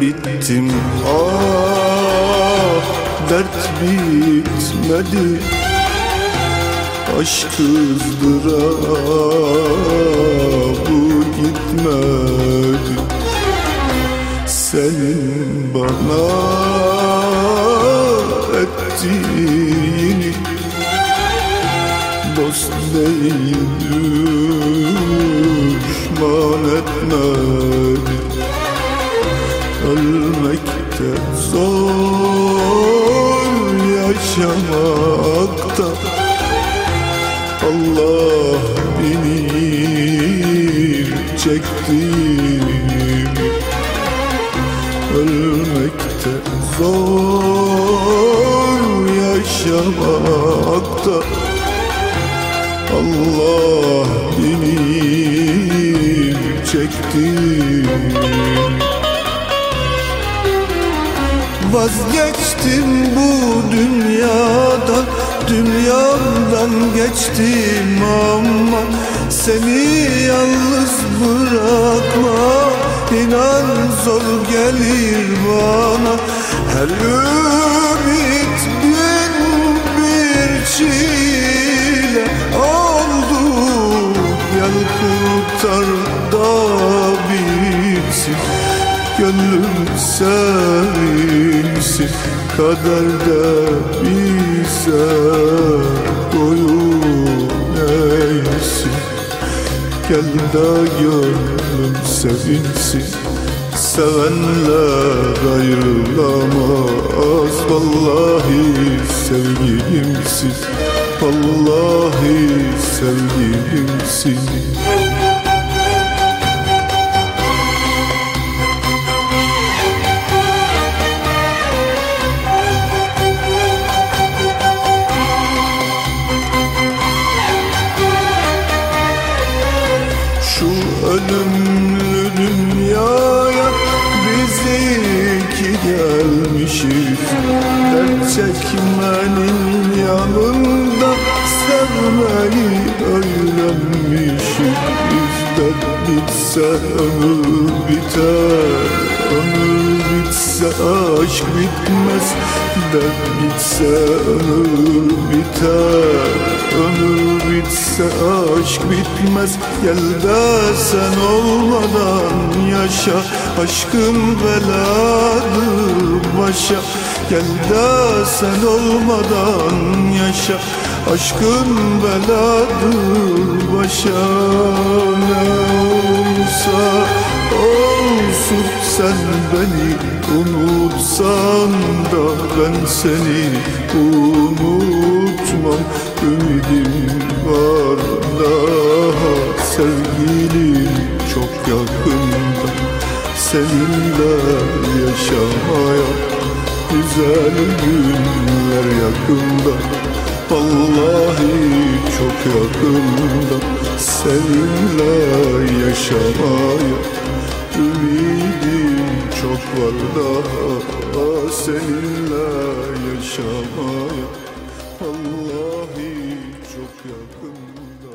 bittim. Ah dert bitmedi. Aşk ızdırabı gitmedi. Senin bana ettiğini Dost değil Ölmekte zor yaşamakta. Allah bilir çektiğimi Ölmekte zor yaşamakta. Allah Vazgeçtim bu dünyadan Dünyamdan geçtim ama Seni yalnız bırakma İnan zor gelir bana. Her ümit bin bir çile oldu Gel kurtar da bitsin. Gönlüm sensin Kaderde bize boyun eğsin Gel de gönlüm sevinsin Sevenler ayrılamaz Vallahi sevgilimsin Vallahi sevgilimsin Şu ölümlü dünyaya biz iki gelmişiz. Dert çekmenin yanında sevmeyi öğrenmişiz. Dert bitse ömür biter Ömür bitse aşk bitmez. Dert bitse ömür biter bitse aşk bitmez. Gel de sen olmadan yaşa. Aşkın beladır başa. Gel de sen olmadan yaşa. Aşkın beladır başa. Ne olursa olsun sen beni unutsan da ben seni unutmam. Ümidim var daha sevgilim çok yakında. Seninle yaşamaya güzel günler yakında. Vallahi çok yakında. Seninle yaşamaya Ümidim çok var daha. Seninle yaşamaya Vallahi çok yakında